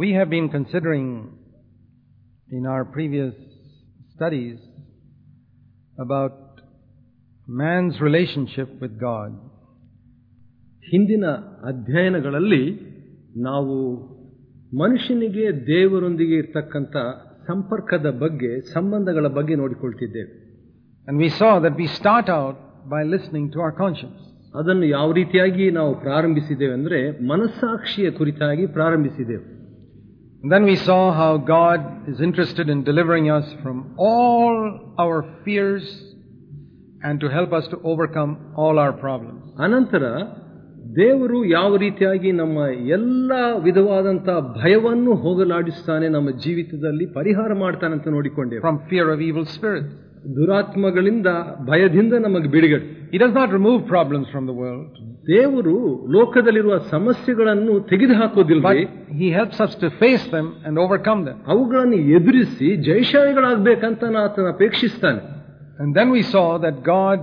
We have been considering in our previous studies about man's relationship with God. ಹಿಂದಿನ ಅಧ್ಯಯನಗಳಲ್ಲಿ ನಾವು ಮನುಷ್ಯನಿಗೆ ದೇವರೊಂದಿಗೆ ಇರತಕ್ಕಂಥ ಸಂಪರ್ಕದ ಬಗ್ಗೆ ಸಂಬಂಧಗಳ ಬಗ್ಗೆ ನೋಡಿಕೊಳ್ತಿದ್ದೇವೆ. And we saw that we start out by listening to our conscious ಅದನ್ನು ಯಾವ ರೀತಿಯಾಗಿ ನಾವು ಪ್ರಾರಂಭಿಸಿದ್ದೇವೆ ಅಂದರೆ ಮನಸ್ಸಾಕ್ಷಿಯ ಕುರಿತಾಗಿ ಪ್ರಾರಂಭಿಸಿದ್ದೇವೆ. And then we saw how God is interested in delivering us from all our fears and to help us to overcome all our problems. ಅನಂತರ ದೇವರು ಯಾವ ರೀತಿಯಾಗಿ ನಮ್ಮ ಎಲ್ಲ ವಿಧವಾದಂಥ ಭಯವನ್ನು ಹೋಗಲಾಡಿಸ್ತಾನೆ ನಮ್ಮ ಜೀವಿತದಲ್ಲಿ ಪರಿಹಾರ ಮಾಡ್ತಾನೆ ಅಂತ ನೋಡಿಕೊಂಡೇವೆ From fear of evil spirits. ದುರಾತ್ಮಗಳಿಂದ ಭಯದಿಂದ ನಮಗೆ ಬಿಡುಗಡೆ He does not remove problems from the world, ದೇವರು ಲೋಕದಲ್ಲಿರುವ ಸಮಸ್ಯೆಗಳನ್ನು ತೆಗೆದುಹಾಕೋದಿಲ್ಲ but He helps us to face them and overcome them. ಅವುಗಳನ್ನು ಎದುರಿಸಿ ಜಯಶಾಲಿಗಳಾಗಬೇಕಂತ ಆತನ ಅಪೇಕ್ಷಿಸ್ತಾನೆ And then we saw that God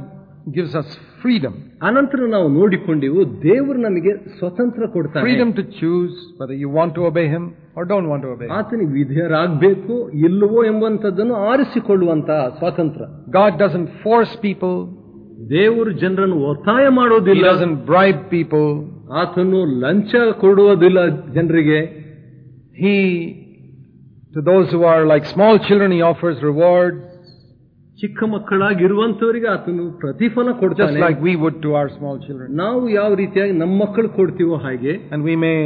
gives us freedom. ಅನಂತರ ನಾವು ನೋಡಿಕೊಂಡೆವು ದೇವರು ನಮಗೆ ಸ್ವತಂತ್ರ ಕೊಡ್ತಾನೆ Freedom to choose whether you want to obey Him or don't want to obey Him. ಆತನಿಗೆ ವಿಧೇಯರಾಗಬೇಕು ಇಲ್ಲವೋ ಎಂಬಂಥದ್ದನ್ನು ಆರಿಸಿಕೊಳ್ಳುವಂತಹ ಸ್ವಾತಂತ್ರ್ಯ God doesn't force people, ದೇವರು ಜನರನ್ನು ಒತ್ತಾಯ He ಮಾಡೋದಿಲ್ಲ doesn't bribe people. ಆತನು ಲಂಚ ಕೊಡುವುದಿಲ್ಲ ಜನರಿಗೆ He, to those who are like small children, He offers rewards, ಚಿಕ್ಕ ಮಕ್ಕಳಾಗಿರುವಂತವರಿಗೆ ಆತನು ಪ್ರತಿಫಲ just ಕೊಡ್ತಾನೆ like we would to our small children. ನಾವು ಯಾವ ರೀತಿಯಾಗಿ ನಮ್ಮ ಮಕ್ಕಳು ಕೊಡ್ತೀವೋ ಹಾಗೆ And we may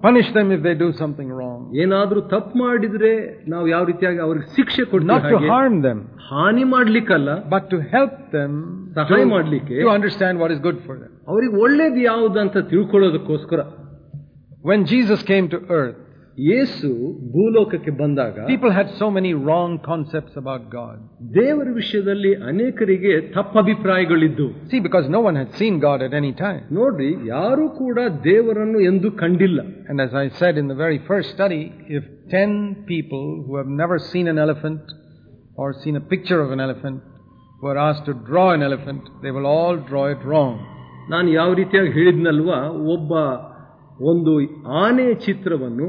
punish them if they do something wrong. ಏನಾದ್ರೂ ತಪ್ಪು ಮಾಡಿದ್ರೆ ನಾವು ಯಾವ ರೀತಿಯಾಗಿ ಅವ್ರಿಗೆ ಶಿಕ್ಷೆ ಕೊಡ್ತೀವಿ Not to ಹಾಗೆ harm them, ಹಾನಿ ಮಾಡ್ಲಿಕ್ಕಲ್ಲ but to help them ಸಹಾಯ to, ಮಾಡ್ಲಿಕ್ಕೆ to understand what is good for them. ಅವ್ರಿಗೆ ಒಳ್ಳೇದು ಯಾವುದು ಅಂತ ತಿಳ್ಕೊಳ್ಳೋದಕ್ಕೋಸ್ಕರ When Jesus came to earth, ಯೇಸು ಭೂಲೋಕಕ್ಕೆ ಬಂದಾಗ people had so many wrong concepts about God. ದೇವರ ವಿಷಯದಲ್ಲಿ ಅನೇಕರಿಗೆ ತಪ್ಪ ಅಭಿಪ್ರಾಯಗಳಿದ್ದು See, because no one had seen God at any time. ನೋಡ್ರಿ ಯಾರೂ ಕೂಡ ದೇವರನ್ನು ಎಂದು ಕಂಡಿಲ್ಲ And as I said in the very first study, if ten people who have never seen an elephant or seen a picture of an elephant were asked to draw an elephant, they will all draw it wrong. ನಾನು ಯಾವ ರೀತಿಯಾಗಿ ಹೇಳಿದ್ನಲ್ವಾ ಒಬ್ಬ ಒಂದು ಆನೆ ಚಿತ್ರವನ್ನು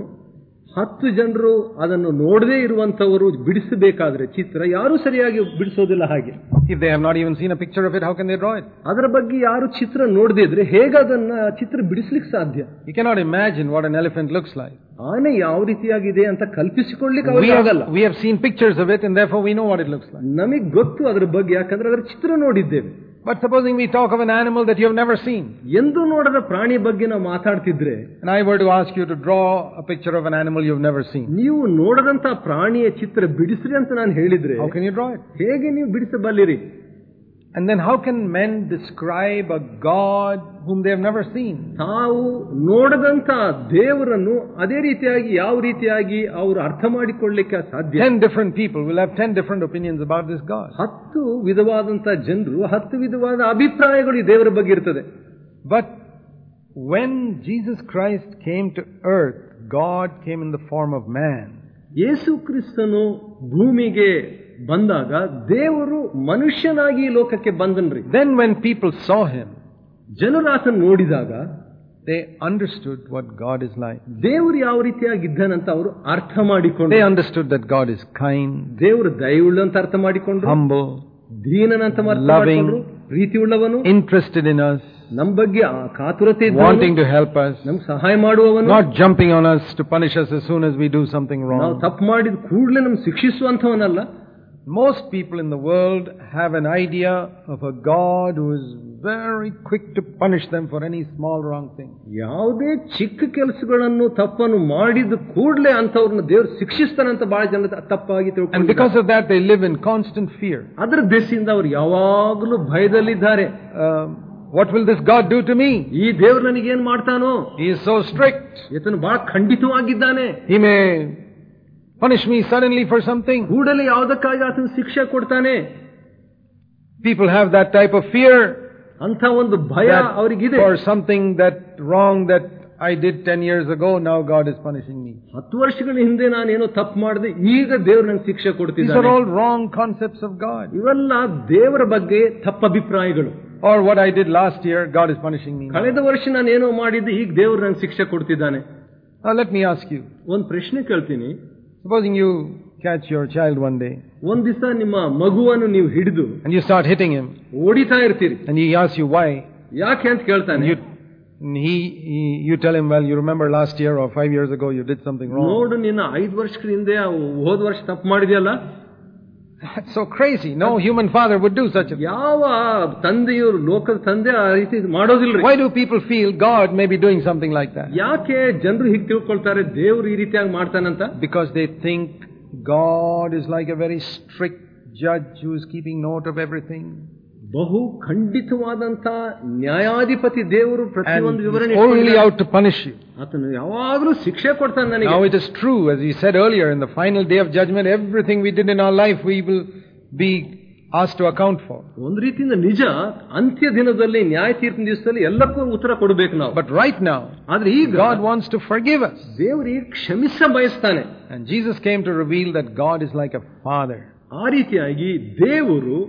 ಹತ್ತು ಜನರು ಅದನ್ನು ನೋಡದೇ ಇರುವಂತವರು ಬಿಡಿಸಬೇಕಾದ್ರೆ ಚಿತ್ರ ಯಾರು ಸರಿಯಾಗಿ ಬಿಡಿಸೋದಿಲ್ಲ ಹಾಗೆ. If they have not seen a picture of it how can they draw it ಅದರ ಬಗ್ಗೆ ಯಾರು ಚಿತ್ರ ನೋಡದೇ ಇದ್ರೆ ಹೇಗೆ ಅದನ್ನ ಚಿತ್ರ ಬಿಡಿಸ್ಲಿಕ್ಕೆ ಸಾಧ್ಯ? You cannot imagine what an elephant looks like ಆನೆ ಯಾವ ರೀತಿಯಾಗಿದೆ ಅಂತ ಕಲ್ಪಿಸಿಕೊಳ್ಳಲಿಕ್ಕೆ ಆಗಲ್ಲ. We have seen pictures of it and we know what it looks like ನಮಗೆ ಗೊತ್ತು ಅದರ ಬಗ್ಗೆ ಯಾಕಂದ್ರೆ ಅದರ ಚಿತ್ರ ನೋಡಿದ್ದೇವೆ. But supposing we talk of an animal that you have never seen, ಎಂದು ನೋಡದ ಪ್ರಾಣಿ ಬಗ್ಗೆ ನಾವು ಮಾತಾಡ್ತಿದ್ರೆ and I were to ask you to draw a picture of an animal you've never seen, ನೀವು ನೋಡದಂತ ಪ್ರಾಣಿಯ ಚಿತ್ರ ಬಿಡಿಸ್ರಿ ಅಂತ ನಾನು ಹೇಳಿದ್ರೆ how can you draw it? ಹೇಗೆ ನೀವು ಬಿಡಿಸಬಲ್ಲಿರಿ And then how can men describe a God whom they have never seen? ತಾವು ನೋಡದಂತ ದೇವರನ್ನು ಅದೇ ರೀತಿಯಾಗಿ ಯಾವ ರೀತಿಯಾಗಿ ಅವರು ಅರ್ಥ ಮಾಡಿಕೊಳ್ಳಿಕ್ಕೆ ಸಾಧ್ಯ Ten different people will have ten different opinions about this God. ಹತ್ತು ವಿಧವಾದಂತ ಜನರು ಹತ್ತು ವಿಧವಾದ ಅಭಿಪ್ರಾಯಗಳು ಈ ದೇವರ ಬಗ್ಗೆ ಇರ್ತದೆ But when Jesus Christ came to earth, God came in the form of man. ಯೇಸು ಕ್ರಿಸ್ತನು ಭೂಮಿಗೆ ಬಂದಾಗ ದೇವರು ಮನುಷ್ಯನಾಗಿ ಈ ಲೋಕಕ್ಕೆ ಬಂದನ್ರಿ Then when people saw him, ಜನರು ಆತನ ನೋಡಿದಾಗ they understood what God is like. ದೇವರು ಯಾವ ರೀತಿಯಾಗಿದ್ದಾನಂತ ಅವರು ಅರ್ಥ ಮಾಡಿಕೊಂಡು They understood that God is kind, ದೇವರು ದಯವುಳ್ಳ ಅಂತ ಅರ್ಥ ಮಾಡಿಕೊಂಡ್ರು humble, ದೀನನಂತ ಅರ್ಥ Loving. ಮಾಡಿಕೊಂಡ್ರು ಪ್ರೀತಿಯುಳ್ಳವನು interested in us, ನಮ್ಮ ಬಗ್ಗೆ ಆ ಕಾತುರತೆ ಇದ್ದವನು, wanting to help us, ನಮ್ಗೆ ಸಹಾಯ ಮಾಡುವವನು not jumping on us to punish us as soon as we do something ನಾವು wrong. ತಪ್ಪು ಮಾಡಿದ ಕೂಡಲೇ ನಮ್ಗೆ ಶಿಕ್ಷಿಸುವಂತವನಲ್ಲ Most people in the world have an idea of a God who is very quick to punish them for any small wrong thing. ಯಾವುದೇ ಚಿಕ್ಕ ಕೆಲಸಗಳನ್ನು ತಪ್ಪನ್ನು ಮಾಡಿದ ಕೂಡಲೇ ಅಂತವ್ರನ್ನ ದೇವ್ರು ಶಿಕ್ಷಿಸ್ತಾನಂತ ಬಹಳ ಜನ ತ- ತಪ್ಪಾಗಿ And ತಿಳ್ಕೊಂಡು because of that, they live in constant fear. ಅದರ ದೇಶದಿಂದ ಅವರು ಯಾವಾಗಲೂ ಭಯದಲ್ಲಿದ್ದಾರೆ Um, what will this God do to me? ಈ ದೇವ್ರು ನನಗೇನ್ ಮಾಡ್ತಾನೋ He is so strict. ಈತನು ಬಹಳ ಖಂಡಿತವಾಗಿದ್ದಾನೆ He may punish me suddenly for something. ಕೂಡಲೇ ಯಾವುದಕ್ಕಾಗಿ ಆತನ ಶಿಕ್ಷೆ ಕೊಡ್ತಾನೆ People have that type of fear ಅಂತ ಒಂದು ಭಯ that ಅವರಿಗಿದೆ for something that wrong that I did 10 years ago, now God is punishing me. ಹತ್ತು ವರ್ಷಗಳ ಹಿಂದೆ ನಾನೇನೋ ತಪ್ಪು ಮಾಡಿದೆ ಈಗ ದೇವ್ರು ನಂಗೆ ಶಿಕ್ಷೆ These are ಕೊಡ್ತಿದ್ದಾನೆ all wrong concepts of God. ಇವೆಲ್ಲ ದೇವರ ಬಗ್ಗೆ ತಪ್ಪ ಅಭಿಪ್ರಾಯಗಳು Or what I did last year, God is punishing me. now. ಕಳೆದ ವರ್ಷ ನಾನೇನೋ ಮಾಡಿದ್ದೆ ಈಗ ದೇವ್ರು ನಂಗೆ ಶಿಕ್ಷೆ ಕೊಡ್ತಿದ್ದಾನೆ Now let me ask you. ಒಂದು ಪ್ರಶ್ನೆ ಕೇಳ್ತೀನಿ Supposing you catch your child one day ಒಂದ್ ದಿವಸ ನಿಮ್ಮ ಮಗುವನ್ನು ನೀವು ಹಿಡಿದು and you start hitting him ಹೊಡಿತಾ ಇರ್ತೀರಿ and he asks you why. ಯಾಕೆ ಅಂತ And ಕೇಳ್ತಾನೆ you, and he, he, you tell him, well, you remember last year or five years ago you did something wrong. ನೋಡು ನಿನ್ನ ಐದು ವರ್ಷಗಳ ಹಿಂದೆ ಹೋದ ವರ್ಷ ತಪ್ಪು ಮಾಡಿದ್ಯಲ್ಲ That's so crazy. No human father would do such a thing. ಯಾವ ತಂದೆಯು ಲೋಕದ ತಂದೆ ಆ ರೀತಿ ಮಾಡೋದಿಲ್ರಿ Why do people feel God may be doing something like that? ಯಾಕೆ ಜನರು ಹೀಗೆ ತಿಳ್ಕೊಳ್ತಾರೆ ದೇವ್ರು ಈ ರೀತಿಯಾಗಿ ಮಾಡ್ತಾನಂತ Because they think God is like a very strict judge who is keeping note of everything. ಬಹು ಖಂಡಿತವಾದಂತ ನ್ಯಾಯಾಧಿಪತಿ ದೇವರು And ಪ್ರತಿಯೊಂದು ವಿವರಣೆ he's only ಇಟ್ಕೊಂಡಿದ್ದಾನೆ. out to punish you. ಆತನು ಯಾವಾಗಲೂ ಶಿಕ್ಷೆ ಕೊಡ್ತಾನೆ ನನಗೆ Now it is true, as he said earlier, in the final day of judgment, everything we did in our life we will be asked to account for. ಒಂದು ರೀತಿಯಿಂದ ನಿಜ ಅಂತ್ಯ ದಿನದಲ್ಲಿ ನ್ಯಾಯ ತೀರ್ಪಿನ ದಿವಸದಲ್ಲಿ ಎಲ್ಲಕ್ಕೂ ಉತ್ತರ ಕೊಡಬೇಕು ನಾವು But right now, ಆದ್ರೆ ಈಗ God wants to forgive us. ದೇವರಿಗೆ ಕ್ಷಮಿಸ ಬಯಸ್ತಾನೆ And Jesus came to reveal that God is like a father. ಆ ರೀತಿಯಾಗಿ ದೇವರು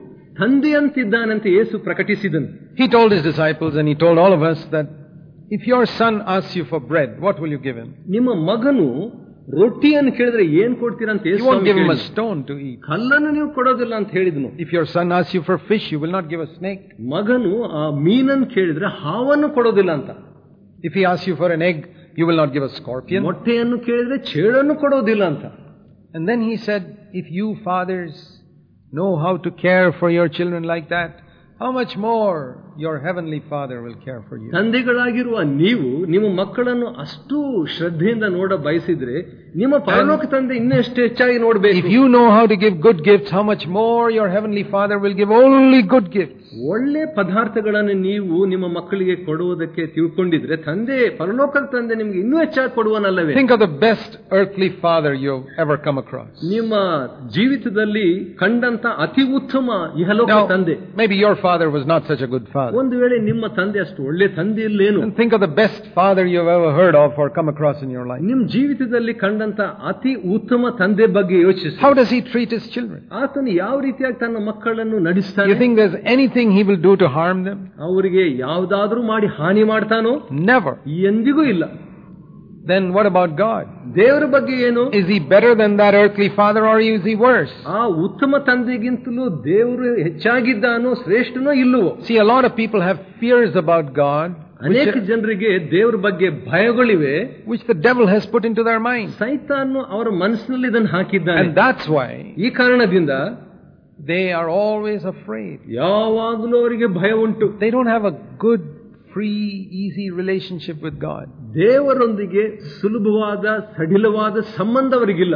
ತಂದೆಯಂತಿದ್ದಾನಂತ ಯೇಸು ಪ್ರಕಟಿಸಿದನು He told his disciples and he told all of us that if your son asks you for bread, what will you give him? ನಿಮ್ಮ ಮಗನು ರೊಟ್ಟಿಯನ್ನು ಕೇಳಿದ್ರೆ ಏನ್ ಕೊಡ್ತೀರಾ ಅಂತ You Yesu won't Swami give him a ಕೇಳಿದ್ರು. stone to eat. ಕಲ್ಲನ್ನು ನೀವು ಕೊಡೋದಿಲ್ಲ ಅಂತ ಹೇಳಿದನು If your son asks you for fish, you will not give a snake. ಮಗನು ಆ ಮೀನನ್ನು ಕೇಳಿದ್ರೆ ಹಾವನ್ನು ಕೊಡೋದಿಲ್ಲ ಅಂತ If he asks you for an egg, you will not give a scorpion. ಮೊಟ್ಟೆಯನ್ನು ಕೇಳಿದ್ರೆ ಚೇಳನ್ನು ಕೊಡೋದಿಲ್ಲ ಅಂತ And then he said, if you fathers know how to care for your children like that, how much more your heavenly Father will care for you. ತಂದೆಗಳಾಗಿರುವ ನೀವು ನಿಮ್ಮ ಮಕ್ಕಳನ್ನು ಅಷ್ಟು ಶ್ರದ್ಧೆಯಿಂದ ನೋಡ ಬಯಸಿದ್ರೆ ನಿಮ್ಮ ಪರಲೋಕ ತಂದೆ ಇನ್ನೂ ಎಷ್ಟು ಹೆಚ್ಚಾಗಿ ನೋಡಬೇಕು If you know how to give good gifts, how much more your heavenly Father will give only good gifts. ಒಳ್ಳೆ ಪದಾರ್ಥಗಳನ್ನು ನೀವು ನಿಮ್ಮ ಮಕ್ಕಳಿಗೆ ಕೊಡುವುದಕ್ಕೆ ತಿಳ್ಕೊಂಡಿದ್ರೆ ತಂದೆ ಪರಲೋಕದ ತಂದೆ ನಿಮ್ಗೆ ಇನ್ನೂ ಹೆಚ್ಚಾಗಿ ಕೊಡುವನಲ್ಲವೇ Think of the best earthly father you've ever come across. ನಿಮ್ಮ ಜೀವಿತದಲ್ಲಿ ಕಂಡಂತ ಅತಿ ಉತ್ತಮ ಇಹಲೋಕ Now, ತಂದೆ maybe your father was not such a good father. ಒಂದು ವೇಳೆ ನಿಮ್ಮ ತಂದೆ ಅಷ್ಟು ಒಳ್ಳೆ ತಂದೆ ಇಲ್ಲೇನು And think of the best father you've ever heard of or come across in your life. ನಿಮ್ ಜೀವಿತದಲ್ಲಿ ಕಂಡಂತ ಅತಿ ಉತ್ತಮ ತಂದೆ ಬಗ್ಗೆ ಯೋಚಿಸಿ How does he treat his children? ಆತನು ಯಾವ ರೀತಿಯಾಗಿ ತನ್ನ ಮಕ್ಕಳನ್ನು You ನಡೆಸ್ತಾನೆ think there's anything he will do to harm them? ಅವರಿಗೆ ಯಾವ್ದಾದ್ರೂ ಮಾಡಿ ಹಾನಿ ಮಾಡ್ತಾನೋ Never. ಎಂದಿಗೂ ಇಲ್ಲ Then what about God? ದೇವರ ಬಗ್ಗೆ ಏನು Is he better than that earthly father or is he worse? ಆ ಉತ್ತಮ ತಂದೆಗಿಂತಲೂ ದೇವರು ಹೆಚ್ಚಾಗಿದ್ದಾನೋ ಶ್ರೇಷ್ಠನೋ ಇಲ್ಲವೋ See, a lot of people have fears about God, ಅನೇಕ which, ಜನರಿಗೆ ದೇವರ ಬಗ್ಗೆ ಭಯಗಳಿವೆ which the devil has put into their mind. ಸೈತಾನು ಅವರ ಮನಸ್ಸಿನಲ್ಲಿ ಇದನ್ನು ಹಾಕಿದ್ದಾನೆ And that's why ಈ ಕಾರಣದಿಂದ they are always afraid. ಯಾವಾಗಲೂ ಅವರಿಗೆ ಭಯ ಉಂಟು They don't have a good, free, easy relationship with God. ದೇವರೊಂದಿಗೆ ಸುಲಭವಾದ ಸಡಿಲವಾದ ಸಂಬಂಧ ಅವರಿಗಿಲ್ಲ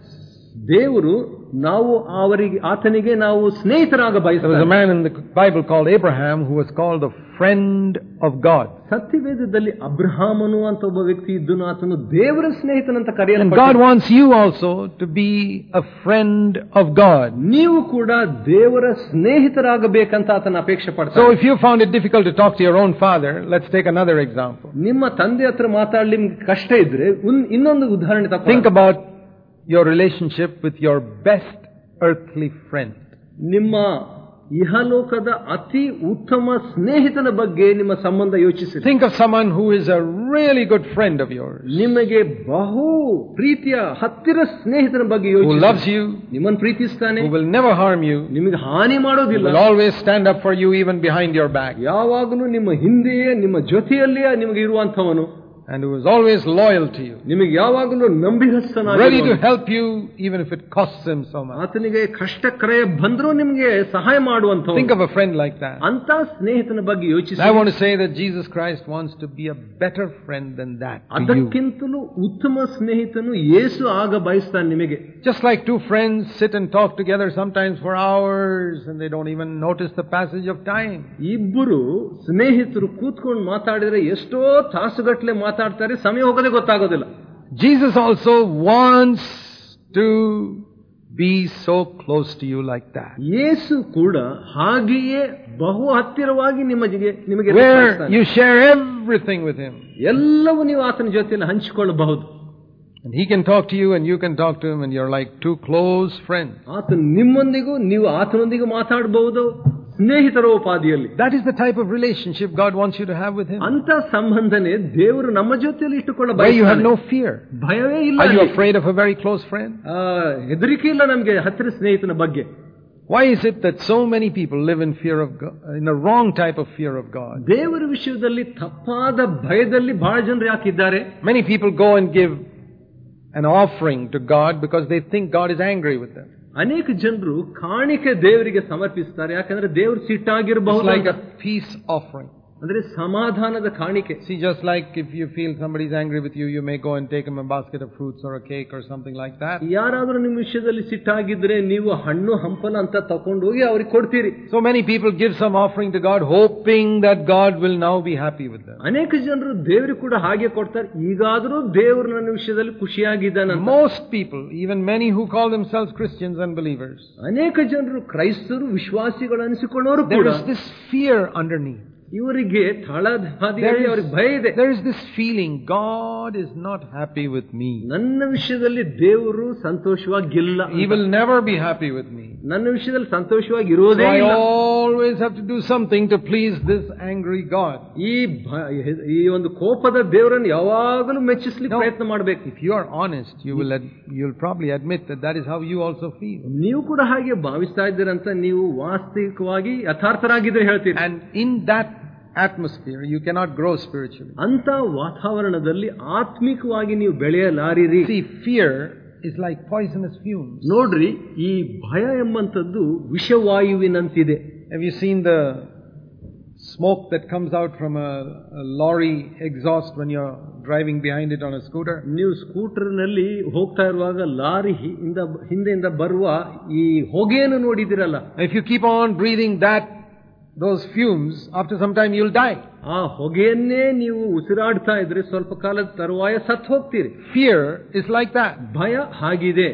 ದೇವರು ನಾವು ಅವರಿಗೆ ಆತನಿಗೆ ನಾವು ಸ್ನೇಹಿತರಾಗ There was a ಬಯಸ್ತೇವೆ man in the Bible called Abraham who was called the friend of God. ಸತ್ಯವೇದದಲ್ಲಿ ಅಬ್ರಹಾಮನು ಅಂತ ಒಬ್ಬ ವ್ಯಕ್ತಿ ಇದ್ದನು ಆತನು ದೇವರ ಸ್ನೇಹಿತನಂತ And God ಕರೆಯಲ್ಪಟ್ಟ wants you also to be a friend of God. ನೀವು ಕೂಡ ದೇವರ ಸ್ನೇಹಿತರಾಗಬೇಕಂತ ಆತನ ಅಪೇಕ್ಷೆ So ಪಡ್ತಾರೆ if you found it difficult to talk to your own father, let's take another example. ನಿಮ್ಮ ತಂದೆ ಹತ್ರ ಮಾತಾಡ್ಲಿ ನಿಮ್ಗೆ ಕಷ್ಟ ಇದ್ರೆ ಉನ್- ಇನ್ನೊಂದು ಉದಾಹರಣೆ Think ತಪ್ಪ about your relationship with your best earthly friend. ನಿಮ್ಮ ಇಹಲೋಕದ ಅತಿ ಉತ್ತಮ ಸ್ನೇಹಿತನ ಬಗ್ಗೆ ನಿಮ್ಮ ಸಂಬಂಧ ಯೋಚಿಸಿ Think of someone who is a really good friend of yours, ನಿಮಗೆ ಬಹು ಪ್ರೀತಿಯ ಹತ್ತಿರ ಸ್ನೇಹಿತನ ಬಗ್ಗೆ who loves ಯೋಚಿಸಿ you, ನಿಮ್ಮನ್ನು ಪ್ರೀತಿಸ್ತಾನೆ who will never harm you, ನಿಮಗೆ ಹಾನಿ who ಮಾಡೋದಿಲ್ಲ will always stand up for you even behind your back, ಯಾವಾಗಲೂ ನಿಮ್ಮ ಹಿಂದೆಯೇ ನಿಮ್ಮ ಜೊತೆಯಲ್ಲಿಯೇ ನಿಮಗೆ ಇರುವಂತವನು and who is always loyal to you, ನಿಮಗೆ ಯಾವಾಗಲೂ ready to ನಂಬಿಗಸ್ತನಾಗಿ help you even if it costs him so much. ಆತನಿಗೆ ಕಷ್ಟ ಕ್ರಯ ಬಂದರೂ ನಿಮಗೆ ಸಹಾಯ Think ಮಾಡುವಂತವನು of a friend like that. ಅಂತ ಸ್ನೇಹಿತನ ಬಗ್ಗೆ ಯೋಚಿಸಿ I want to say that Jesus Christ wants to be a better friend than that to you. ಅದಕ್ಕಿಂತಲೂ ಉತ್ತಮ ಸ್ನೇಹಿತನು ಯೇಸು ಆಗ ಬಯಸ್ತಾನೆ ನಿಮಗೆ Just like two friends sit and talk together sometimes for hours and they don't even notice the passage of time. ಇಬ್ಬರು ಸ್ನೇಹಿತರು ಕೂತ್ಕೊಂಡು ಮಾತಾಡಿದ್ರೆ ಎಷ್ಟೋ ತಾಸುಗಟ್ಟಲೆ ಮಾತಾಡ್ತಾರೆ ಸಮಯ ಹೋಗೋದೇ ಗೊತ್ತಾಗೋದಿಲ್ಲ Jesus also wants to be so close to you like that. ಯೇಸು ಕೂಡ ಹಾಗೆಯೇ ಬಹು ಹತ್ತಿರವಾಗಿ ನಿಮಗೆ ನಿಮಗೆ Where ತೋರಿಸ್ತಾನೆ. you share everything with Him. ಎಲ್ಲವೂ ನೀವು ಆತನ ಜೊತೆಯಲ್ಲಿ ಹಂಚಿಕೊಳ್ಳಬಹುದು And He can talk to you and you can talk to Him and you're like two close friends. ಆತ ನಿಮ್ಮೊಂದಿಗೂ ನೀವು ಆತನೊಂದಿಗೂ ಮಾತಾಡಬಹುದು ಸ್ನೇಹಿತರ ಉಪಾಧಿಯಲ್ಲಿ That is the type of relationship God wants you to have with Him. ಅಂತ ಸಂಬಂಧನೆ ದೇವರು ನಮ್ಮ ಜೊತೆಯಲ್ಲಿ ಇಟ್ಟುಕೊಳ್ಳ Where you have ಬಯಸ್ತಾನೆ. no fear. ಭಯವೇ ಇಲ್ಲ Are you ಅಲ್ಲಿ. afraid of a very close friend? ಆ, ಹೆದರಿಕೆ ಇಲ್ಲ ನಮ್ಗೆ ಹತ್ತಿರ ಸ್ನೇಹಿತನ ಬಗ್ಗೆ Why is it that so many people live in fear of God, in a wrong type of fear of God? ದೇವರ ವಿಷಯದಲ್ಲಿ ತಪ್ಪಾದ ಭಯದಲ್ಲಿ ಬಹಳ ಜನರು ಯಾಕಿದ್ದಾರೆ Many people go and give an offering to God because they think God is angry with them. ಅನೇಕ ಜನರು ಕಾಣಿಕೆ ದೇವರಿಗೆ ಸಮರ್ಪಿಸ್ತಾರೆ ಯಾಕಂದ್ರೆ ದೇವರು It's ಸಿಟ್ಟಾಗಿರಬಹುದು like ಅಂತ. a peace offering. ಅಂದ್ರೆ ಸಮಾಧಾನದ ಕಾಣಿಕೆ See, just like if you feel somebody's angry with you, you may go and take him a basket of fruits or a cake or something like that. ಯಾರಾದ್ರೂ ನಿಮ್ಮ ವಿಷಯದಲ್ಲಿ ಸಿಟ್ಟಾಗಿದ್ರೆ ನೀವು ಹಣ್ಣು ಹಂಪಲ ಅಂತ ತಕೊಂಡು ಹೋಗಿ ಅವ್ರಿಗೆ ಕೊಡ್ತೀರಿ So many people give some offering to God hoping that God will now be happy with them. ಅನೇಕ ಜನರು ದೇವರಿಗೆ ಕೂಡ ಹಾಗೆ ಕೊಡ್ತಾರೆ ಈಗಾದ್ರೂ ದೇವರು ನನ್ನ ವಿಷಯದಲ್ಲಿ ಖುಷಿಯಾಗಿದ್ದಾನ Most people, even many who call themselves Christians and believers, ಅನೇಕ ಜನರು ಕ್ರೈಸ್ತರು ವಿಶ್ವಾಸಿಗಳು ಅನಿಸಿಕೊಳ್ಳೋರು there ಕೂಡ is this fear underneath. ಇವರಿಗೆ There ತಳಹಾದಿಯಲ್ಲಿ ಅವ್ರಿಗೆ ಭಯ ಇದೆ is, there is this feeling God is not happy with me. ನನ್ನ ವಿಷಯದಲ್ಲಿ ದೇವರು ಸಂತೋಷವಾಗಿಲ್ಲ He will never be happy with me. ನನ್ನ ವಿಷಯದಲ್ಲಿ ಸಂತೋಷವಾಗಿ So ಇರೋದೇ I ಇಲ್ಲ always have to do something to please this angry God. ಈ ಭ- ಈ ಒಂದು ಕೋಪದ ದೇವರನ್ನು ಯಾವಾಗಲೂ ಮೆಚ್ಚಿಸ್ಲಿಕ್ಕೆ No. ಪ್ರಯತ್ನ ಮಾಡಬೇಕು If you are honest, you will ad- you'll probably admit that that is how you also feel. ನೀವು ಕೂಡ ಹಾಗೆ ಭಾವಿಸ್ತಾ ಇದ್ದೀರಂತ ನೀವು ವಾಸ್ತವಿಕವಾಗಿ ಯಥಾರ್ಥರಾಗಿದ್ರೆ ಹೇಳ್ತೀರಿ And in that atmosphere, you cannot grow spiritually. ಅಂತ ವಾತಾವರಣದಲ್ಲಿ ಆತ್ಮಿಕವಾಗಿ ನೀವು ಬೆಳೆಯಲಾರಿರಿ See, fear is like poisonous fumes. ನೋಡ್ರಿ ಈ ಭಯ ಎಂಬಂಥದ್ದು ವಿಷವಾಯುವಿನಂತಿದೆ Have you seen the smoke that comes out from a, a lorry exhaust when you're driving behind it on a scooter? ನೀವು ಸ್ಕೂಟರ್ನಲ್ಲಿ ಹೋಗ್ತಾ ಇರುವಾಗ lorry ಹಿ- ಇಂದ ಹಿಂದೆಯಿಂದ ಬರುವ ಈ ಹೊಗೆಯನ್ನು ನೋಡಿದಿರಲ್ಲ If you keep on breathing that, those fumes, after some time you'll die. ಆ ಹೊಗೆಯನ್ನೇ ನೀವು ಉಸಿರಾಡ್ತಾ ಇದ್ರೆ ಸ್ವಲ್ಪ ಕಾಲದ ತರುವಾಯ ಸತ್ ಹೋಗ್ತೀರಿ Fear is like that. ಭಯ ಹಾಗಿದೆ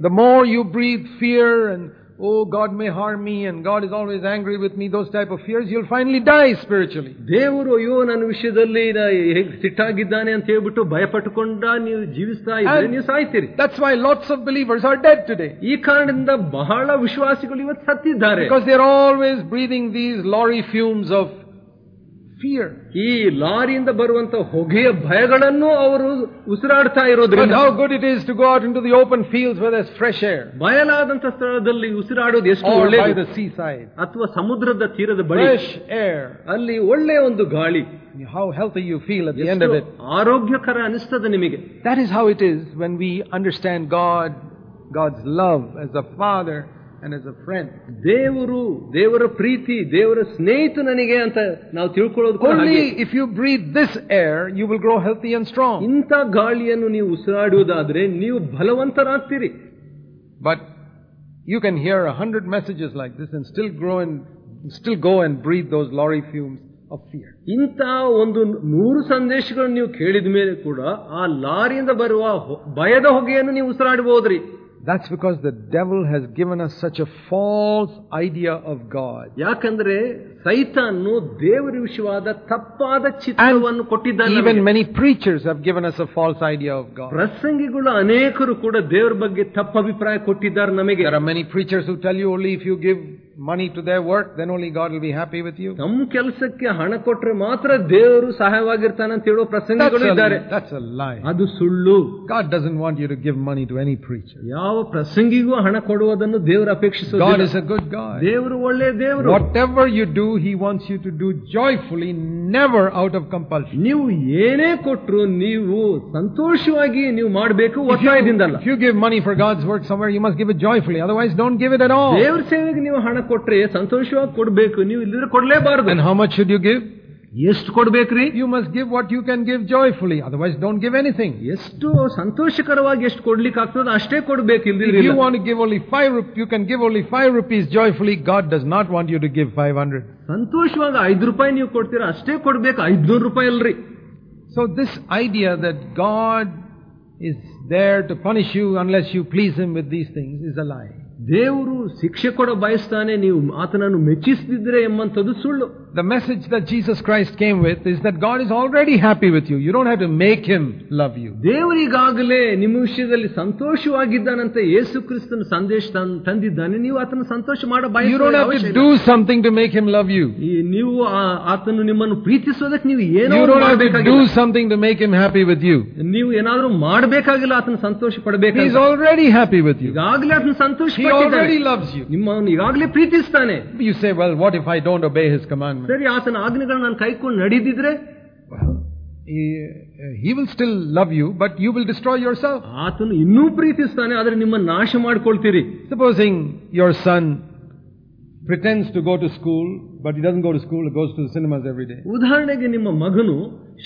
The more you breathe fear and, oh, God may harm me and God is always angry with me, those type of fears, you'll finally die spiritually. ದೇವರು ಅಯ್ಯೋ ನನ್ನ ವಿಷಯದಲ್ಲಿ ನ- ಹೇಗ್ ಸಿಟ್ಟಾಗಿದ್ದಾನೆ ಅಂತ ಹೇಳ್ಬಿಟ್ಟು ಭಯಪಟ್ಟುಕೊಂಡ ನೀವು ಜೀವಿಸ್ತಾ ಇದ್ರೆ And- ನೀವು ಸಾಯ್ತೀರಿ That's why lots of believers are dead today. ಈ ಕಾರಣದಿಂದ ಬಹಳ ವಿಶ್ವಾಸಿಗಳು ಇವತ್ತು ಸತ್ತಿದ್ದಾರೆ Because they're always breathing these lorry fumes of fear. ಈ ಲಾರಿಯಿಂದ ಬರುವಂತ ಹೊಗೆಯ ಭಯಗಳನ್ನು ಅವರು ಉಸಿರಾಡ್ತಾ But ಇರೋದ್ರಿಂದ how good it is to go out into the open fields where there's fresh air. ಬಯಲಾದಂತ ಸ್ಥಳದಲ್ಲಿ ಉಸಿರಾಡೋದು ಎಷ್ಟು Or by ಒಳ್ಳೆಯದು the seaside. ಅಥವಾ ಸಮುದ್ರದ ತೀರದ ಬಳಿ Fresh air. ಅಲ್ಲಿ ಒಳ್ಳೆಯ ಒಂದು ಗಾಳಿ How healthy you feel at the end of it. ಎಷ್ಟು ಆರೋಗ್ಯಕರ ಅನಿಸ್ತದೆ ನಿಮಗೆ That is how it is when we understand God, God's love as a father and as a friend. ದೇವರು ದೇವರ ಪ್ರೀತಿ ದೇವರ ಸ್ನೇಹಿತ ನನಗೆ ಅಂತ ನಾವು ತಿಳ್ಕೊಳ್ಳೋದು ಕೂಡ ಹಾಗೆ. Only if you breathe this air, you will grow healthy and strong. ಇಂಥ ಗಾಳಿಯನ್ನು ನೀವು ಉಸಿರಾಡುವುದಾದ್ರೆ ನೀವು ಬಲವಂತರಾಗ್ತೀರಿ But you can hear a hundred messages like this and still grow and still go and breathe those lorry fumes of fear. ಇಂಥ ಒಂದು ನೂರು ಸಂದೇಶಗಳನ್ನು ನೀವು ಕೇಳಿದ ಮೇಲೆ ಕೂಡ ಆ ಲಾರಿಯಿಂದ ಬರುವ ಹೊ- ಭಯದ ಹೊಗೆಯನ್ನು ನೀವು ಉಸಿರಾಡಬಹುದ್ರಿ That's because the devil has given us such a false idea of God. ಯಾಕಂದ್ರೆ ಸೈತಾನ್ನು ದೇವರ ವಿಷಯವಾದ ತಪ್ಪಾದ ಚಿತ್ರವನ್ನು ಕೊಟ್ಟಿದ್ದಾನೆ Even ನಮಗೆ. many preachers have given us a false idea of God. ಪ್ರಸಂಗಿಗಳು ಅನೇಕರು ಕೂಡ ದೇವರ ಬಗ್ಗೆ ತಪ್ಪು ಅಭಿಪ್ರಾಯ ಕೊಟ್ಟಿದ್ದಾರೆ ನಮಗೆ There are many preachers who tell you only if you give money to their work, then only God will be happy with you. ನಮ್ಮ ಕೆಲಸಕ್ಕೆ ಹಣ ಕೊಟ್ರೆ ಮಾತ್ರ ದೇವರು ಸಹಾಯವಾಗಿರ್ತಾನೆ ಅಂತ ಹೇಳೋ That's ಪ್ರಸಂಗಿಗಳು ಇದ್ದಾರೆ a, that's a lie. ಅದು ಸುಳ್ಳು God doesn't want you to give money to any preacher. ಯಾವ ಪ್ರಸಂಗಿಗೂ ಹಣ ಕೊಡುವುದನ್ನು ದೇವರು God ಅಪೇಕ್ಷಿಸುವುದಿಲ್ಲ is a good God. ದೇವರು ಒಳ್ಳೆ ದೇವರು Whatever you do, He wants you to do joyfully, never out of compulsion. ನೀವು ಏನೇ ಕೊಟ್ರು ನೀವು ಸಂತೋಷವಾಗಿ ನೀವು ಮಾಡಬೇಕು If ಒತ್ತಾಯದಿಂದಲ್ಲ you, if you give money for God's work somewhere, you must give it joyfully. Otherwise, don't give it at all. ದೇವ್ರ ಸೇವೆಗೆ ನೀವು ಹಣ ಕೊಟ್ರೆ ಸಂತೋಷವಾಗಿ ಕೊಡ್ಬೇಕು ನೀವು ಇಲ್ಲಿದ್ರೆ ಕೊಡ್ಲೇಬಾರದು And how much should you give? ಎಷ್ಟು ಕೊಡ್ಬೇಕ್ರಿ You must give what you can give joyfully, otherwise don't give anything. ಎಷ್ಟು ಸಂತೋಷಕರವಾಗಿ ಎಷ್ಟು ಕೊಡ್ಲಿಕ್ಕೆ ಆಗ್ತದೆ ಅಷ್ಟೇ ಕೊಡ್ಬೇಕು If ಇಲ್ದಿದ್ರೆ you want to give only five, rup- you can give only five rupees joyfully. God does not want you to give 500. ಸಂತೋಷವಾಗಿ ಐದು ರೂಪಾಯಿ ನೀವು ಕೊಡ್ತೀರಾ ಅಷ್ಟೇ ಕೊಡ್ಬೇಕು ಐದ್ನೂರು ರೂಪಾಯಿ ಅಲ್ರಿ So this idea that God is there to punish you unless you please Him with these things is a lie. ದೇವರು ಶಿಕ್ಷೆ ಕೊಡ ಬಯಸ್ತಾನೆ ನೀವು ಆತನನ್ನು ಮೆಚ್ಚಿಸದಿದ್ರೆ ಎಂಬಂಥದ್ದು ಸುಳ್ಳು. The message that Jesus Christ came with is that God is already happy with you. You don't have to make Him love you. ದೇವರಿಗಾಗಲೇ ನಿಮ್ಮ ವಿಷಯದಲ್ಲಿ ಸಂತೋಷವಾಗಿದ್ದಾನಂತೆ ಯೇಸು ಕ್ರಿಸ್ತನ ಸಂದೇಶ ತನ್- ತಂದಿದ್ದಾನೆ ನೀವು ಆತನ ಸಂತೋಷ ಮಾಡ You don't have to do something to make Him love you. ನೀವು ಆ- ಆತನು ನಿಮ್ಮನ್ನು ಪ್ರೀತಿಸೋದಕ್ಕೆ ನೀವು ಏನೋ You ಒಂದು don't have to ಮಾಡ್ಬೇಕಾಗಿಲ್ಲ. do something to make Him happy with you. ನೀವು ಏನಾದ್ರೂ ಮಾಡಬೇಕಾಗಿಲ್ಲ ಆತನ ಸಂತೋಷ He's ಪಡಬೇಕಾಗಿಲ್ಲ already happy with you. ಈಗಾಗಲೇ ಆತನ ಸಂತೋಷ He already loves you. ನಿಮ್ಮನ್ನು ಈಗಾಗಲೇ ಪ್ರೀತಿಸ್ತಾನೆ You say, well, what if I don't obey His ಸರಿ ಆತನ ಆಜ್ಞೆಗಳನ್ನ ನಾನು ಕೈಕೊಂಡು ನಡೆದಿದ್ರೆ he will still love you, but you will destroy yourself. ಆತನು ಇನ್ನೂ ಪ್ರೀತಿಸ್ತಾನೆ ಆದರೆ ನಿಮ್ಮ ನಾಶ ಮಾಡ್ಕೊಳ್ತೀರಿ Supposing your son pretends to go to school, but he doesn't go to school, he goes to the cinemas every day. ಉದಾಹರಣೆಗೆ ನಿಮ್ಮ ಮಗನು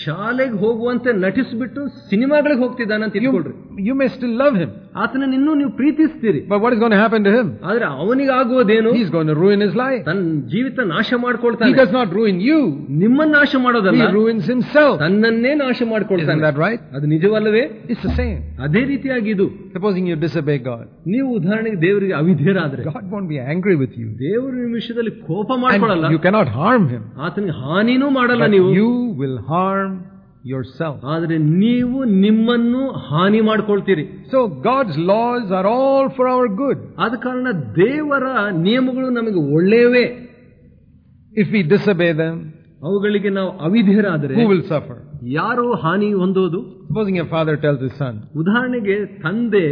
ಶಾಲೆಗೆ ಹೋಗುವಂತೆ ನಟಿಸ್ಬಿಟ್ಟು ಸಿನಿಮಾಗಳಿಗೆ ಹೋಗ್ತಿದ್ದಾನೆ ಅಂತ ಇಟ್ಕೊಳ್ರಿ You, you may still love him, ಆತನ ಇನ್ನೂ ನೀವು ಪ್ರೀತಿಸ್ತೀರಿ but what is going to happen to him? ಆದ್ರೆ ಅವನಿಗಾಗುವುದೇನು He's going to ruin his life. ತನ್ನ ಜೀವಿತ ನಾಶ He ಮಾಡ್ಕೊಳ್ತಾನೆ does not ruin you, ನಿಮ್ಮನ್ನ ನಾಶ he ಮಾಡೋದಲ್ಲ ruins himself. ತನ್ನನ್ನೇ ನಾಶ Isn't ಮಾಡ್ಕೊಳ್ತಾನೆ that right? ಅದು ನಿಜವಲ್ಲವೇ It's the same. ಅದೇ ರೀತಿಯಾಗಿ ಇದು Supposing you disobey God, ನೀವು ಉದಾಹರಣೆಗೆ ದೇವರಿಗೆ ಅವಿಧೇಯರಾದ್ರೆ God won't be angry with you. ದೇವರು ನಿಮ್ಮ ವಿಷಯದಲ್ಲಿ ಕೋಪ ಮಾಡ್ಕೊಳ್ಳಲ್ಲ And you cannot harm him. ಆತನಿಗೆ ಹಾನಿನೂ ಮಾಡಲ್ಲ But ನೀವು you will harm yourself. ಆದರೆ ನೀವು ನಿಮ್ಮನ್ನು ಹಾನಿ ಮಾಡ್ಕೊಳ್ತೀರಿ. So God's laws are all for our good ಆದ ಕಾರಣ ದೇವರ ನಿಯಮಗಳು ನಮಗೆ ಒಳ್ಳೆಯವೇ. ಇಫ್ ವಿ ಡಿಸಬೇ ದಮ್ ಅವುಗಳಿಗೆ ನಾವು ಅವಿಧೇರಾದರೆ ಹೂ ವಿಲ್ ಸಫರ್ ಯಾರು ಹಾನಿ ಹೊಂದೋದು supposing a father tells his son ಉದಾಹರಣೆಗೆ ತಂದೆ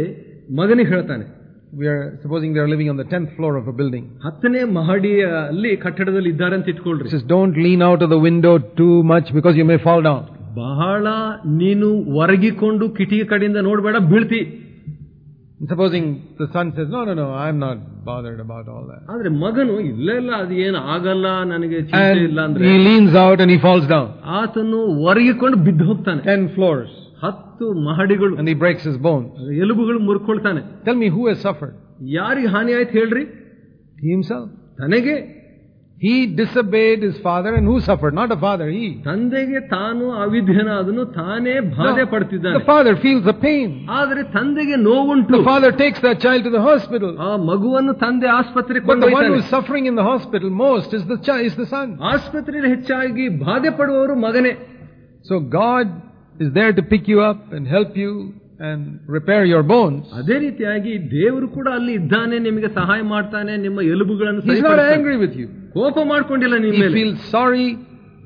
ಮಗನಿಗೆ ಹೇಳ್ತಾನೆ we are supposing they are living on the tenth floor of a building. ಹತ್ತನೇ ಮಹಡಿಯಲ್ಲಿ ಕಟ್ಟಡದಲ್ಲಿ ಇದ್ದಾರೆ ಅಂತ He ಇಟ್ಕೊಳ್ರಿ says, don't lean out of the window too much because you may fall down. ಬಹಳ ನೀನು ಒರಗಿಕೊಂಡು ಕಿಟಿಕಿ ಕಡೆಯಿಂದ ನೋಡ್ಬೇಡ ಬೀಳ್ತಿ And supposing the son says, no, no, no, I'm not bothered about all that. ಆದ್ರೆ ಮಗನು ಇಲ್ಲ ಇಲ್ಲ ಅದು ಏನು ಆಗಲ್ಲ ನನಗೆ ಚಿಂತೆ ಇಲ್ಲ And ಅಂದ್ರೆ he leans out and he falls down. ಆತನು ಒರಗಿಕೊಂಡು ಬಿದ್ದು ಹೋಗ್ತಾನೆ Ten floors. ಹತ್ತು ಮಹಡಿಗಳು And he breaks his bones. ಎಲುಬುಗಳು ಮುರ್ಕೊಳ್ತಾನೆ Tell me who has suffered? ಯಾರಿಗೆ ಹಾನಿ ಆಯ್ತು ಹೇಳ್ರಿ He himself. ತನಗೆ He disobeyed his father and who suffered? Not the father, he. ತಂದೆಗೆ ತಾನು ಅವಿಧ್ಯನಾದನು ತಾನೇ ಬಾಧೆ No. ಪಡ್ತಿದ್ದಾನೆ The father feels the pain. ಆದ್ರೆ ತಂದೆಗೆ ನೋವುಂಟು The father takes that child to the hospital. ಆ ಮಗುವನ್ನು ತಂದೆ ಆಸ್ಪತ್ರೆಗೆ But the one who ಕೊಂಡೊಯ್ತಾನೆ is suffering in the hospital most is the child, is the son. ಆಸ್ಪತ್ರೆಯಲ್ಲಿ ಹೆಚ್ಚಾಗಿ ಬಾಧೆ ಪಡುವವರು ಮಗನೇ So God is there to pick you up and help you and repair your bones. ಅದೇ ರೀತಿಯಾಗಿ ದೇವರು ಕೂಡ ಅಲ್ಲಿ ಇದ್ದಾನೆ ನಿಮಗೆ ಸಹಾಯ ಮಾಡ್ತಾನೆ ನಿಮ್ಮ ಎಲುಬುಗಳನ್ನು He's not ಸರಿಪಡಿಸ್ತಾನೆ. angry with you. ಕೋಪ ಮಾಡ್ಕೊಂಡಿಲ್ಲ ನಿಮ್ಮ He ಮೇಲೆ feels sorry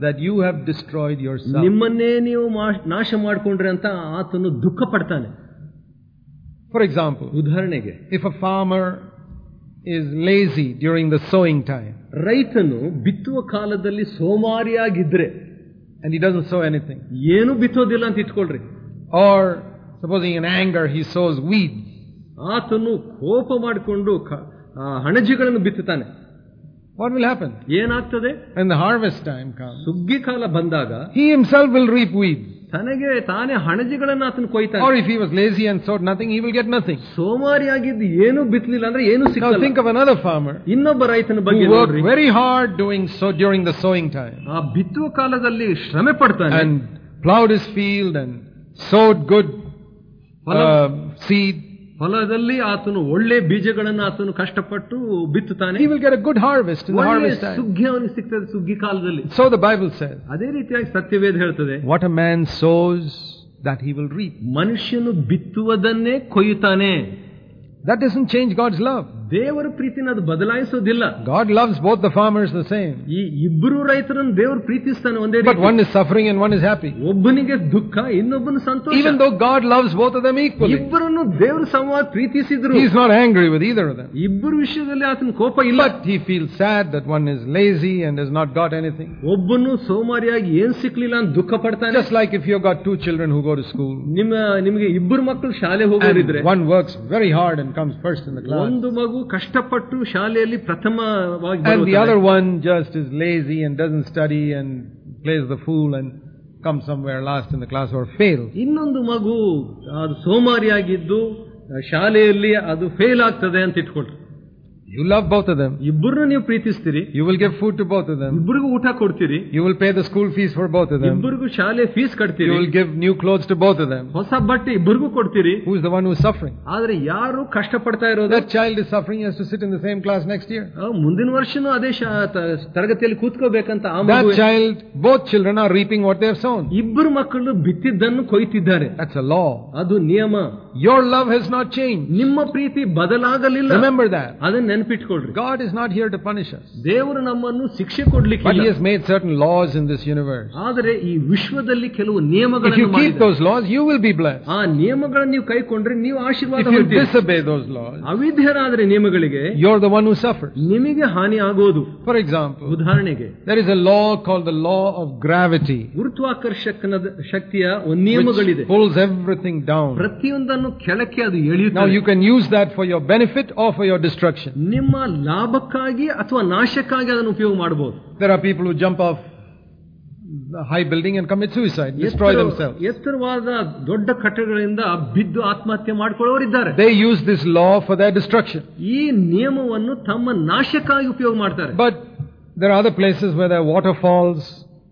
that you have destroyed yourself. ನಿಮ್ಮನ್ನೇ ನೀವು ಮಾ- ನಾಶ ಮಾಡ್ಕೊಂಡ್ರೆ ಅಂತ ಆತನು ದುಃಖ ಪಡ್ತಾನೆ For example, ಉದಾಹರಣೆಗೆ if a farmer is lazy during the sowing time ರೈತನು ಬಿತ್ತುವ ಕಾಲದಲ್ಲಿ ಸೋಮಾರಿಯಾಗಿದ್ರೆ and he doesn't sow anything, ಏನು ಬಿತ್ತೋದಿಲ್ಲ ಅಂತ ಇಟ್ಕೊಳ್ರಿ or supposing in anger he sows weeds, ಆತನು ಕೋಪ ಮಾಡಿಕೊಂಡು ಕ- ಆ ಹಣಜಿಗಳನ್ನು ಬಿತ್ತುತ್ತಾನೆ what will happen? ಏನಾಗ್ತದೆ When the harvest time comes, ಸುಗ್ಗಿ ಕಾಲ ಬಂದಾಗ he himself will reap weeds. ತನಗೆ ತಾನೇ ಹಣಜಿಗಳನ್ನ ಆತನು ಕೊಯ್ತಾನೆ Or if he was lazy and sowed nothing, he will get nothing. ಸೋಮಾರಿಯಾಗಿದ್ದು ಏನು ಬಿತ್ತಲಿಲ್ಲ ಅಂದ್ರೆ ಏನು Now ಸಿಕ್ಕಲ್ಲ think of another farmer ಇನ್ನೊಬ್ಬ ರೈತನ ಬಗ್ಗೆ who worked ನೋಡ್ರಿ very hard doing so during the sowing time ಆ ಬಿತ್ತುವ ಕಾಲದಲ್ಲಿ ಶ್ರಮೆ ಪಡ್ತಾನೆ and plowed his field and sowed good uh, seed. ಹೊಲದಲ್ಲಿ ಆತನು ಒಳ್ಳೆ ಬೀಜಗಳನ್ನು ಆತನು ಕಷ್ಟಪಟ್ಟು ಬಿತ್ತುತ್ತಾನೆ He will get a good harvest in the ಒಳ್ಳೆ harvest time. ಸುಗ್ಗಿ ಅವನಿಗೆ ಸಿಗ್ತದೆ ಸುಗ್ಗಿ ಕಾಲದಲ್ಲಿ So the Bible says, ಅದೇ ರೀತಿಯಾಗಿ ಸತ್ಯವೇದ ಹೇಳ್ತದೆ what a man sows, that he will reap. ಮನುಷ್ಯನು ಬಿತ್ತುವುದನ್ನೇ ಕೊಯ್ಯುತ್ತಾನೆ That doesn't change God's love. ದೇವರ ಪ್ರೀತಿನ ಅದು ಬದಲಾಯಿಸೋದಿಲ್ಲ God loves both the farmers the same. ಈ ಇಬ್ಬರು ರೈತರನ್ನು ದೇವರು ಪ್ರೀತಿಸ್ತಾನೆ ಒಂದೇ But ರೀತಿ one is suffering and one is happy. ಒಬ್ಬನಿಗೆ ದುಃಖ ಇನ್ನೊಬ್ಬನು ಸಂತೋಷ Even though God loves both of them equally. ಇಬ್ಬರನ್ನು ದೇವರು ಸಮವಾಗಿ ಪ್ರೀತಿಸಿದ್ರು He is not angry with either of them. ಇಬ್ಬರು ವಿಷಯದಲ್ಲಿ ಆತನ ಕೋಪ ಇಲ್ಲ But he feels sad that one is lazy and has not got anything. ಒಬ್ಬನು ಸೋಮಾರಿಯಾಗಿ ಏನ್ ಸಿಕ್ಲಿಲ್ಲ ಅಂತ ದುಃಖ ಪಡ್ತಾನೆ Just like if you've got two children who go to school ನಿಮ್ಮ ನಿಮಗೆ ಇಬ್ಬರು ಮಕ್ಕಳು ಶಾಲೆ ಹೋಗೋರಿದ್ರೆ and one works very hard and comes first in the class ಒಂದು ಮಗು ಕಷ್ಟಪಟ್ಟು ಶಾಲೆಯಲ್ಲಿ ಪ್ರಥಮವಾಗಿ and the ಬರುತ್ತಾನೆ. other one just is lazy and doesn't study and plays the fool and comes somewhere last in the class or fails. ಇನ್ನೊಂದು ಮಗು ಅದು ಸೋಮಾರಿಯಾಗಿದ್ದು ಶಾಲೆಯಲ್ಲಿ ಅದು ಫೇಲ್ ಆಗ್ತದೆ ಅಂತ ಇಟ್ಕೊಳ್ರಿ You love both of them. ಇಬ್ಬರನ್ನು ನೀವು ಪ್ರೀತಿಸ್ತೀರಿ You will give food to both of them. ಇಬ್ಬರಿಗೂ ಊಟ ಕೊಡ್ತೀರಿ You will pay the school fees for both of them. ಇಬ್ಬರಿಗೂ ಶಾಲೆ fees You ಕಟ್ತೀರಿ will give new clothes to both of them. ಹೊಸ ಬಟ್ಟೆ ಇಬ್ಬರಿಗೂ ಕೊಡ್ತೀರಿ Who is the one who is suffering? ಆದ್ರೆ ಯಾರು ಕಷ್ಟಪಡ್ತಾ ಇರೋದು That child is suffering, he has to sit in the same class next year. ಆ, ಮುಂದಿನ ವರ್ಷನೂ ಅದೇ ಶಾ- ತ- ತರಗತಿಯಲ್ಲಿ ಕೂತ್ಕೋಬೇಕಂತ ಆ That ಮಗು child, both children are reaping what they have sown. ಇಬ್ಬರು ಮಕ್ಕಳು ಬಿತ್ತಿದ್ದನ್ನು ಕೊಯ್ತಿದ್ದಾರೆ That's a law. ಅದು ನಿಯಮ Your love has not changed. ನಿಮ್ಮ ಪ್ರೀತಿ ಬದಲಾಗಲಿಲ್ಲ Remember that. ಅದನ್ನ ನೆನಪಿಟ್ಕೊಳ್ರಿ God is not here to punish us. ದೇವರು ನಮ್ಮನ್ನು ಶಿಕ್ಷೆ ಕೊಡ್ಲಿಕ್ಕೆ But He has made certain laws in this universe. ಆದರೆ ಈ ವಿಶ್ವದಲ್ಲಿ ಕೆಲವು If you ನಿಯಮಗಳನ್ನು keep ಮಾಡಿದ್ದಾರೆ. those laws, you will be blessed. ಆ ನಿಯಮಗಳನ್ನು ನೀವು ಕೈಕೊಂಡ್ರೆ ನೀವು ಆಶೀರ್ವಾದ If you ಹೊಂದ್ತೀರಿ. disobey those laws, ಅವಿಧ್ಯರಾದರೆ ನಿಯಮಗಳಿಗೆ you're the one who suffers. ನಿಮಗೆ ಹಾನಿ ಆಗೋದು For example, ಉದಾಹರಣೆಗೆ there is a law called the law of gravity, ಗುರುತ್ವಾಕರ್ಷಕನ ಶಕ್ತಿಯ ಒಂದು which ನಿಯಮಗಳಿದೆ pulls everything down. ಪ್ರತಿಯೊಂದನ್ನು ಕೆಳಕ್ಕೆ ಅದು Now ಎಳೆಯುತ್ತದೆ you can use that for your benefit or for your destruction. ನಿಮ್ಮ ಲಾಭಕ್ಕಾಗಿ ಅಥವಾ ನಾಶಕ್ಕಾಗಿ ಅದನ್ನು ಉಪಯೋಗ ಮಾಡಬಹುದು There are people who jump off a high building and commit suicide, destroy ಎತ್ತರ- themselves. ಎತ್ತರವಾದ ದೊಡ್ಡ ಕಟ್ಟಡಗಳಿಂದ ಬಿದ್ದು ಆತ್ಮಹತ್ಯೆ ಮಾಡ್ಕೊಳ್ಳೋರಿದ್ದಾರೆ They use this law for their destruction. ಈ ನಿಯಮವನ್ನು ತಮ್ಮ ನಾಶಕ್ಕಾಗಿ ಉಪಯೋಗ ಮಾಡ್ತಾರೆ But there are other places where there are waterfalls,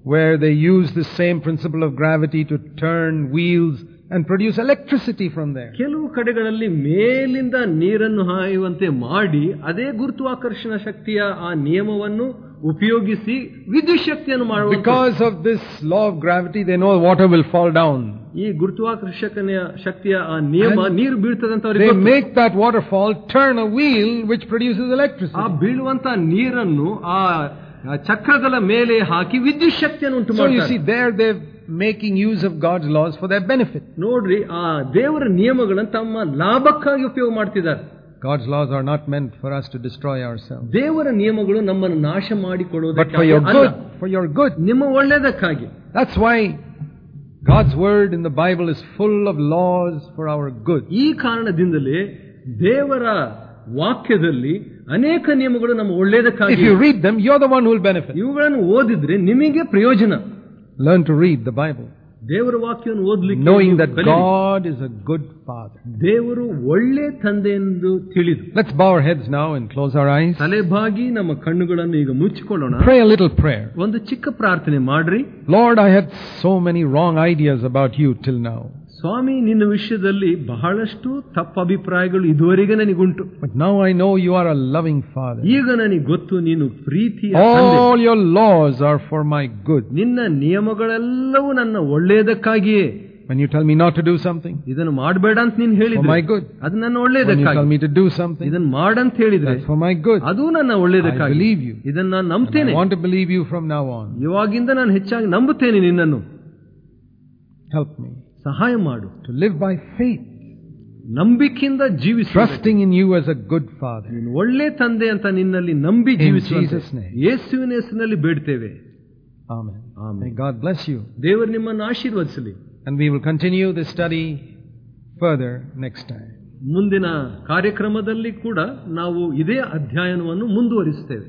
where they use the same principle of gravity to turn wheels and produce electricity from there. ಕೆಲವು ಕಡೆಗಳಲ್ಲಿ ಮೇಲಿಂದ ನೀರನ್ನು ಹಾಯುವಂತೆ ಮಾಡಿ ಅದೇ ಗುರುತ್ವಾಕರ್ಷಣ ಶಕ್ತಿಯ ಆ ನಿಯಮವನ್ನು ಉಪಯೋಗಿಸಿ ವಿದ್ಯುತ್ ಶಕ್ತಿಯನ್ನು ಮಾಡುವ Because of this law of gravity, they know water will fall down. ಈ ಗುರುತ್ವಾಕರ್ಷಕನ ಶಕ್ತಿಯ ಆ ನಿಯಮ ನೀರು ಬೀಳ್ತದೆ ಅಂತ ಅವ್ರಿಗೆ They ಗೊತ್ತು. make that waterfall turn a wheel which produces ಆ electricity. ಬೀಳುವಂತ ನೀರನ್ನು ಆ ಆ ಚಕ್ರಗಳ ಮೇಲೆ ಹಾಕಿ ವಿದ್ಯುತ್ ಶಕ್ತಿಯನ್ನು ಉಂಟು So you see, ಮಾಡ್ತಾರೆ there they're making use of God's laws for their benefit. ನೋಡ್ರಿ ಆ ದೇವರ ನಿಯಮಗಳನ್ನು ತಮ್ಮ ಲಾಭಕ್ಕಾಗಿ ಉಪಯೋಗ ಮಾಡ್ತಿದ್ದಾರೆ God's laws are not meant for us to destroy ourselves, ದೇವರ ನಿಯಮಗಳು ನಮ್ಮನ್ನು ನಾಶ but for ಮಾಡಿಕೊಡುವುದಕ್ಕಾಗಿ your ಅಲ್ಲ. good, for your good. ನಿಮ್ಮ ಒಳ್ಳೆಯದಕ್ಕಾಗಿ That's why God's word in the Bible is full of laws for our good. ಈ ಕಾರಣದಿಂದಲೇ ದೇವರ ವಾಕ್ಯದಲ್ಲಿ ಅನೇಕ ನಿಯಮಗಳು ನಮ್ಮ If ಒಳ್ಳೆಯದಕ್ಕಾಗಿ you read them, you're the one who will benefit. ಇವುಗಳನ್ನು ಓದಿದ್ರೆ ನಿಮಗೆ ಪ್ರಯೋಜನ Learn to read the Bible, ದೇವರ ವಾಕ್ಯವನ್ನು ಓದಲಿಕ್ಕೆ knowing that ನೀವು ಕಲೀರಿ. God is a good Father. ದೇವರು ಒಳ್ಳೆ ತಂದೆ ಎಂದು ತಿಳಿದು Let's bow our heads now and close our eyes. ತಲೆಬಾಗಿ ನಮ್ಮ ಕಣ್ಣುಗಳನ್ನು ಈಗ ಮುಚ್ಚಿಕೊಳ್ಳೋಣ Pray a little prayer. ಒಂದು ಚಿಕ್ಕ ಪ್ರಾರ್ಥನೆ ಮಾಡ್ರಿ Lord, I had so many wrong ideas about you till now. ಸ್ವಾಮಿ ನಿನ್ನ ವಿಷಯದಲ್ಲಿ ಬಹಳಷ್ಟು ತಪ್ಪ ಅಭಿಪ್ರಾಯಗಳು ಇದುವರೆಗೆ ನನಗುಂಟು but now I know you are a loving father ಈಗ ನನಗೆ ಗೊತ್ತು ನೀನು ಪ್ರೀತಿ all your laws are for my good. ನಿನ್ನ ನಿಯಮಗಳೆಲ್ಲವೂ ನನ್ನ ಒಳ್ಳೆಯದಕ್ಕಾಗಿಯೇ When you tell me not to do something, ಇದನ್ನು ಮಾಡಬೇಡ ಅಂತ ನೀನು for ಹೇಳಿದ್ರೆ my good. ಅದು ನನ್ನ When you tell me to do something, ಇದನ್ನು ಮಾಡಂತ ಹೇಳಿದ್ರೆ that's for my good. ಅದು ನನ್ನ I believe you. ಇದನ್ನು ನಾನು ನಂಬ್ತೇನೆ I want to believe you from now on. ಇವಾಗಿಂದ ನಾನು ಹೆಚ್ಚಾಗಿ ನಂಬುತ್ತೇನೆ ನಿನ್ನನ್ನು Help me ಸಹಾಯ ಮಾಡು to live by faith, ನಂಬಿಕೆಯಿಂದ ಜೀವಿಸ trusting in you as a good Father. ನೀನು ಒಳ್ಳೆ ತಂದೆ ಅಂತ ನಿನ್ನಲ್ಲಿ ನಂಬಿ In ಜೀವಿಸುವ Jesus' name. ಯೇಸುವಿನ ಹೆಸರಿನಲ್ಲಿ ಬೇಡ್ತೇವೆ Amen. Amen. May God bless you. ದೇವರು ನಿಮ್ಮನ್ನು ಆಶೀರ್ವದಿಸಲಿ And we will continue this study further next time. ಮುಂದಿನ ಕಾರ್ಯಕ್ರಮದಲ್ಲಿ ಕೂಡ ನಾವು ಇದೇ ಅಧ್ಯಯನವನ್ನು ಮುಂದುವರಿಸ್ತೇವೆ